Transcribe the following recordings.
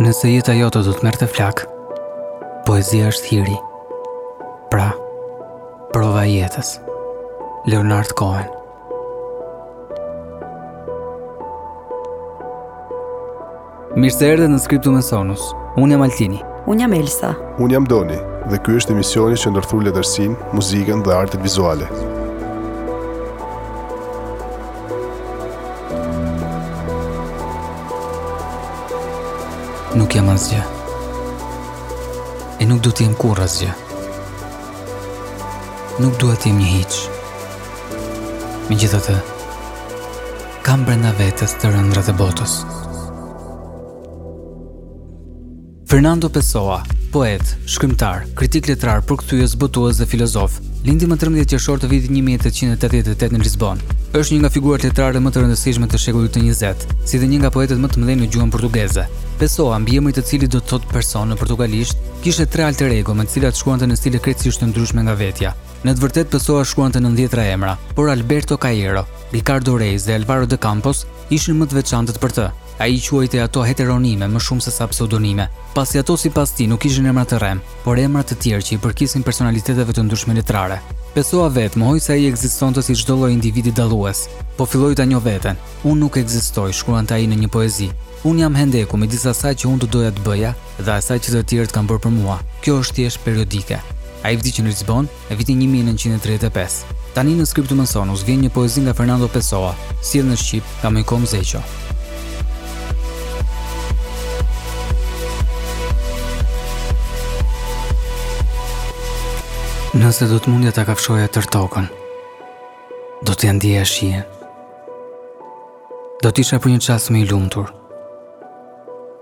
Nëse jeta jote do të merrte flak, poezia është hiri. Pra, prova e jetës. Leonard Cohen. Mirë se erdhët në Scriptum e Sonus. Unë jam Altini. Unë jam Elsa. Unë jam Doni dhe ky është emisioni që ndërthur letërsinë, muzikën dhe artet vizuale. Nuk jam asgjë. E nuk do të jem kurrë asgjë. Nuk dua të jem një hiç. Megjithatë, kam brenda vetes tërë ëndrrat e botës. Fernando Pessoa, poet, shkrimtar, kritik letrar, përkthyes, botues dhe filozof, lindi më 13 qershor të vitit 1888 në Lisbonë. Është një nga figurat letrare më të rëndësishme të shekullit të 20, si dhe një nga poetët më të mëdhenj në gjuhën portugeze. Pessoa, mbiemri i të cilit do të thotë person në portugalisht, kishte tre alter ego me të cilat shkruante në stile krejtësisht të ndryshme nga vetja. Në të vërtetë Pessoa shkruante nën dhjetëra emra, por Alberto Caeiro, Ricardo Reis dhe Alvaro de Campos ishin më të veçantët për të. Ai i quajte ato heteronime më shumë se sa pseudonime, pasi ato sipas tij nuk ishin emra të rremë, por emra të tjerë që i përkisin personaliteteve të ndryshme letrare. Pessoa vetë mohoi se ai ekzistonte si çdo lloj individi dallues. Po filloj ta njoh veten. Unë nuk ekzistoj, shkruante ai në një poezi. Unë jam hendeku midis asaj që unë të doja të bëja dhe asaj që të tjerët kanë bërë për mua. Kjo është thjesht periodike. Ai vdiq në Lisbonë, në vitin 1935. Tani në Scriptum e Sonus vjen një poezi nga Fernando Pessoa, sjellë në shqip nga Moikom Zeqo. Nëse do të mundja ta kafshoja tërë tokën, do t'ia ndieja shijen. Do të isha për një çast më i lumtur.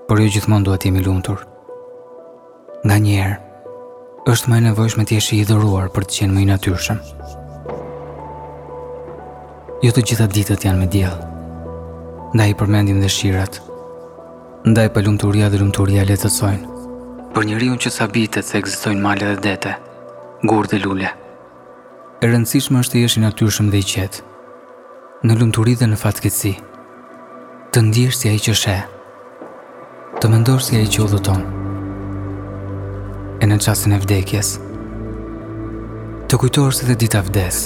Por jo gjithmonë duhet të jem i lumtur. Nganjëherë, është më e nevojshme të jesh i dhuruar për të qenë më i natyrshëm. Jo të gjitha ditët janë me diell. Ndaj i përmendim dhe shirat. Ndaj palumturia dhe lumturia lehtësojnë. Për njeriu që çabitet se ekzistojnë male dhe dete, gurë dhe lule. E rëndësishme është të jesh i natyrshëm dhe i qetë. Në lumturi dhe në fatkeqësi. Të ndjesh si ai që sheh. Të mendosh si ai që udhëton. E në çastin e vdekjes. Të kujtosh se dhe dita vdes.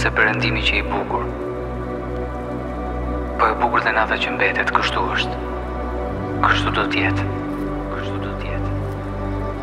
Se perëndimi qe i bukur. Po e bukur dhe nata që mbetet kështu është. Kështu do të jetë. Kështu do të jetë.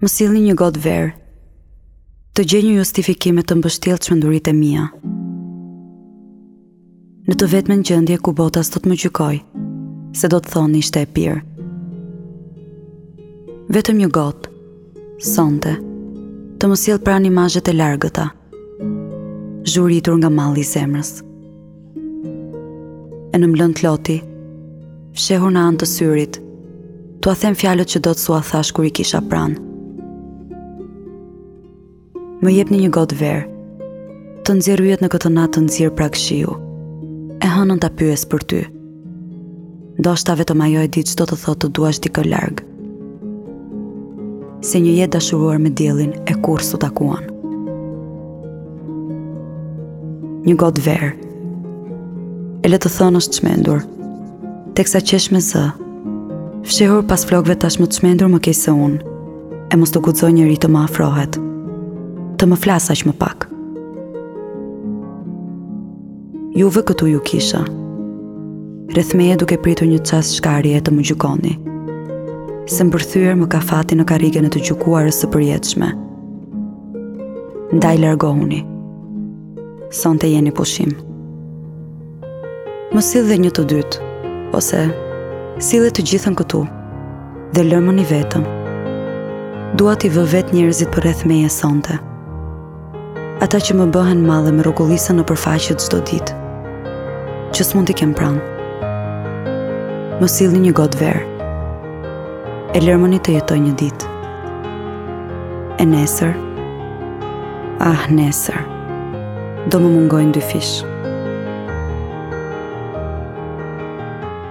Më sillni një gotë verë. Të gjej një justifikim e të mbështjell çmenduritë e mia. Në të vetmen gjendje ku bota s'do të më gjykojë, se do të thonë ishte e pirë. Vetëm një gotë, sonte, të më sjellë pranë imazhet e largëta, zhuritur nga malli i zemrës. E në mbledh loti, fshehur në anë të syrit, t'ua them fjalët që dot s'ua thashë kur i kisha pranë. Më jepni një gotë verë, të nxjerr yjet në këtë natë të nxirë prag shiu, e hënën ta pyes për ty. Ndoshta vetëm ajo e di se ç'do të thotë të duash dikë larg. Se një jetë dashuruar me diellin e kurrë s'u takuan. Një gotë verë. E le të thonë është çmendur. Teksa qesh me zë. Fshehur pas flokëve tashmë të çmendur më keq se unë. E mos të guxojë njeri të më afrohet. Të më flasë aq më pak. Juve këtu ju kisha. Rreth meje duke pritur një çast shkarje të më gjykoni. Se mbërthyer më ka fati në karrigen e të gjykuarës së përjetshme. Ndaj largohuni. Sonte jeni pushim. Më sill dhe një të dytë, ose sille të gjithën këtu dhe lëmëni vetëm. Dua t'i vë vetë njerëzit përreth meje sonte. Ata që më bëhen mall dhe më rrokullisen nëpër faqet çdo ditë. Që s'mund t'i kem pranë. Më sillni një gotë verë. E lërmëni të jetoj një ditë. E nesër. Ah, nesër. Do më mungojnë dyfish.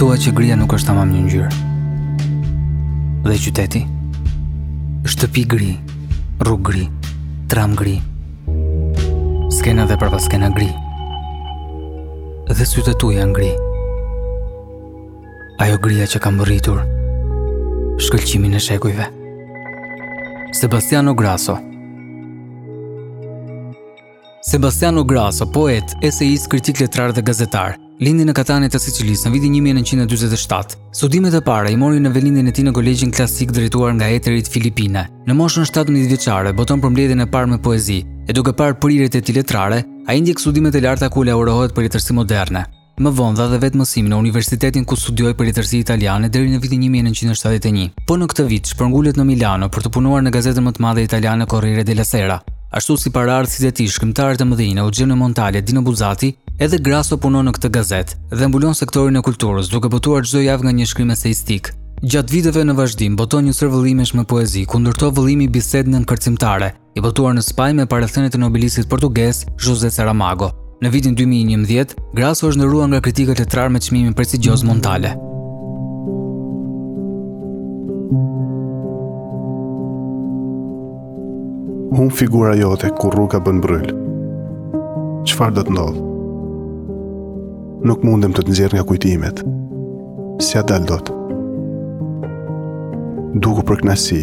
Thua që gria nuk është tamam një ngjyrë. Dhe qyteti? Shtëpi gri, rrugë gri, tram gri. Skena dhe prapaskena gri. Dhe sytë e tu janë gri. Ajo gria që ka mbërritur shkëlqimin e shekujve. Sebastiano Grasso Sebastiano Grasso, poet, eseist, kritik letrar dhe gazetar, lindi në Katane të Sicilisë në vitin 1947. Studimet e para i mori në vendlindjen e tij në Kolegjin Klasik drejtuar nga etërit Filipinë. Në moshën 17-vjeçare boton përmbledhjen e parë me poezi, e duke parë prirjet e tij letrare, ai ndjek studimet e larta ku laureohet për letërsi moderne. Më vonë dha dhe vetë mësim në universitetin ku studioi për letërsi italiane deri në vitin 1971. Po në këtë vit, shpërngulet në Milano për të punuar në gazetën më të madhe italiane Corriere della Sera. Ashtu si paraardhësit e tij, shkrimtarët e mëdhenj, Eugenio Montale, Dino Buzzati, edhe Grasso punon në këtë gazetë dhe mbulon sektorin e kulturës duke botuar çdo javë nga një shkrim eseistik. Gjatë viteve në vazhdim boton një sërë vëllimesh me poezi, ku ndër to vëllimi Bisedë nën kërcimtare, i botuar në Spanjë me parathënie të nobelistit portugez José Saramago. Në vitin 2011, Grasso është nderuar nga kritikët letrarë me çmimin prestigjioz Montale. Humb figura jote ku rruga bën bërryl. Çfarë do të ndodhë? Nuk mundem të të nxjerr nga kujtimet. S'ia dal dot. Duku për kënaqësi,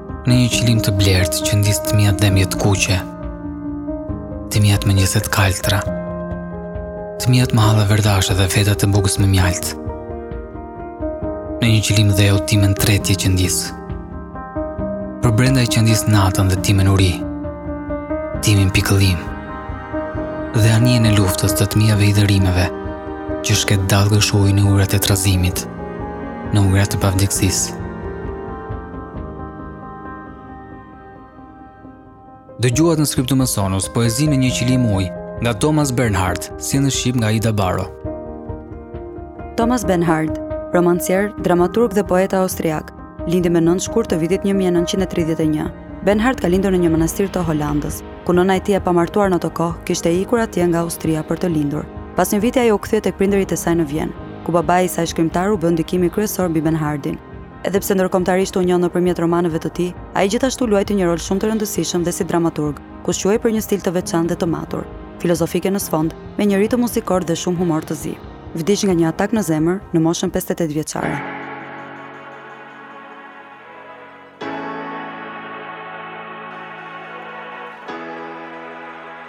Në një qilim të blertë qëndis të miat dhembje të kuqe, të miat mëngjese të kaltra, të miat mëhalla verdhashe dhe feta të bukës me mjaltë, në një qilim dheu timen tretje qëndis, përbrenda e qëndis natën dhe timen uri, timin pikëllim, dhe anijen e luftës të të miave hidhërimeve, që shket dallgëshuar në ujërat e trazimit, në ujërat e pavdekësisë. Dëgjuat në Scriptum et Sonus, poezinë Një qilim ujë, nga Thomas Bernhard, sjellë në shqip nga Ida Baro. Thomas Bernhard, romancier, dramaturg dhe poet austriak, lindi më nëntë shkurt të vitit 1931. Bernhard ka lindur në një manastir të Holandës, ku nëna e tij e pamartuar në atë kohë, kishte ikur atje nga Austria për të lindur. Pas një viti ajo u kthye tek prindërit e saj në Vjenë, ku babai i saj shkrimtar u bë ndikimi kryesor mbi Bernhardin. Edhe pse ndërkombëtarisht u njoh nëpërmjet romaneve të tij, ai gjithashtu luajti një rol shumë të rëndësishëm dhe si dramaturg, ku shquhej për një stil të veçantë dhe të matur, filozofike në sfond, me një ritëm muzikor dhe shumë humor të zi. Vdiq nga një atak në zemër, në moshën pesëdhjetë e tetë vjeçare.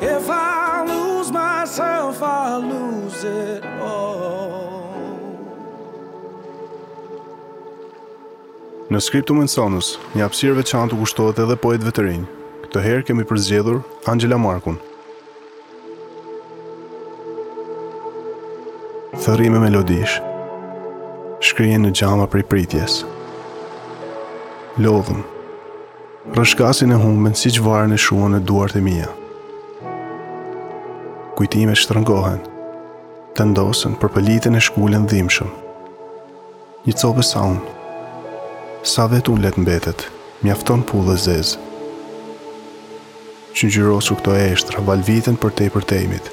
If I lose myself, I lose it all. Në Scriptum et Sonus, një hapësirë e veçantë u kushtohet edhe poetëve të rinj. Këtë herë kemi përzgjedhur Anxhela Markun. Thërrime melodish. Shkrihen në xhama prej pritjes. Lodhen. Rrëshqasin e humben siç varen e shuhen në duart e mia. Kujtimet shtrëngohen, tendosen, përpëliten e shkulen dhimbshëm. Një copë sa unë, sa vetë unë le të mbetet, mjafton pullë e zezë. Çngjyrosur këto eshtra, valëviten përtej përtejmit.